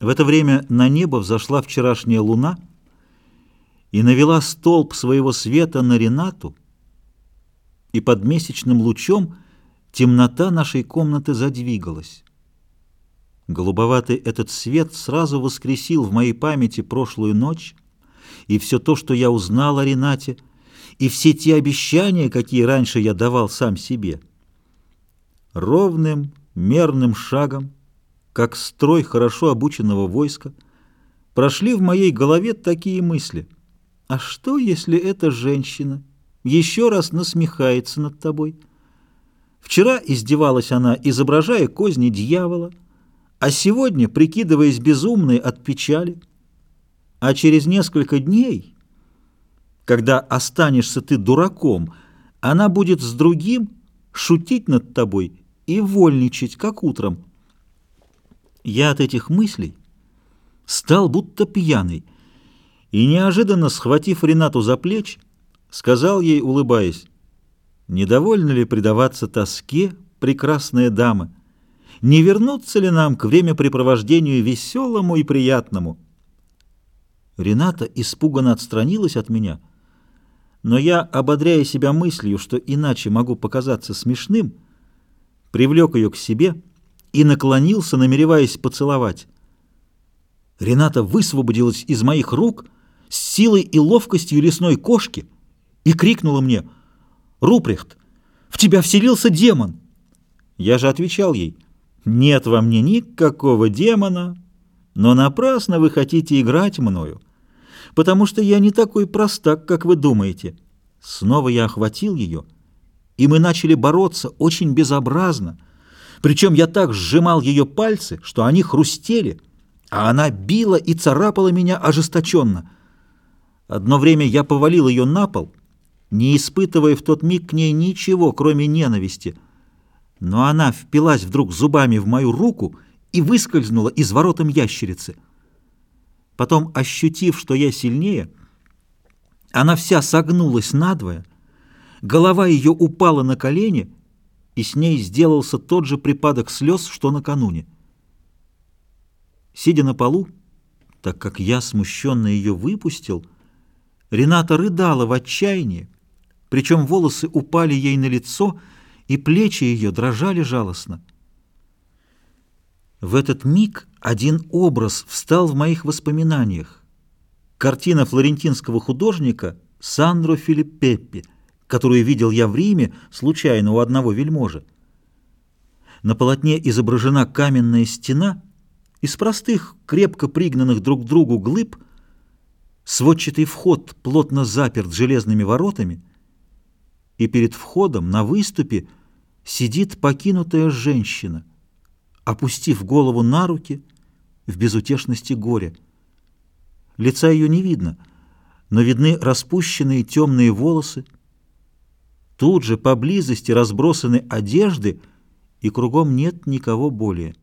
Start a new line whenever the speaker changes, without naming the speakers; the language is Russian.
В это время на небо взошла вчерашняя луна и навела столб своего света на Ренату, и под месячным лучом темнота нашей комнаты задвигалась. Голубоватый этот свет сразу воскресил в моей памяти прошлую ночь и все то, что я узнал о Ренате, и все те обещания, какие раньше я давал сам себе. Ровным, мерным шагом как строй хорошо обученного войска, прошли в моей голове такие мысли. А что, если эта женщина еще раз насмехается над тобой? Вчера издевалась она, изображая козни дьявола, а сегодня, прикидываясь безумной от печали. А через несколько дней, когда останешься ты дураком, она будет с другим шутить над тобой и вольничать, как утром, я от этих мыслей стал будто пьяный и, неожиданно схватив Ренату за плечи, сказал ей, улыбаясь, «Недовольно ли предаваться тоске, прекрасная дама? Не вернуться ли нам к времяпрепровождению веселому и приятному?» Рената испуганно отстранилась от меня, но я, ободряя себя мыслью, что иначе могу показаться смешным, привлек ее к себе и наклонился, намереваясь поцеловать. Рената высвободилась из моих рук с силой и ловкостью лесной кошки и крикнула мне «Рупрехт, в тебя вселился демон!» Я же отвечал ей «Нет во мне никакого демона, но напрасно вы хотите играть мною, потому что я не такой простак, как вы думаете». Снова я охватил ее, и мы начали бороться очень безобразно – причем я так сжимал ее пальцы, что они хрустели, а она била и царапала меня ожесточенно. Одно время я повалил ее на пол, не испытывая в тот миг к ней ничего, кроме ненависти. Но она впилась вдруг зубами в мою руку и выскользнула из воротом ящерицы. Потом, ощутив, что я сильнее, она вся согнулась надвое, голова ее упала на колени — и с ней сделался тот же припадок слез, что накануне. Сидя на полу, так как я смущенно ее выпустил, Рената рыдала в отчаянии, причем волосы упали ей на лицо, и плечи ее дрожали жалостно. В этот миг один образ встал в моих воспоминаниях. Картина флорентинского художника Сандро Филиппеппи — которую видел я в Риме случайно у одного вельможи. На полотне изображена каменная стена из простых, крепко пригнанных друг к другу глыб, сводчатый вход плотно заперт железными воротами, и перед входом на выступе сидит покинутая женщина, опустив голову на руки в безутешности горя. Лица ее не видно, но видны распущенные темные волосы, Тут же поблизости разбросаны одежды, и кругом нет никого более.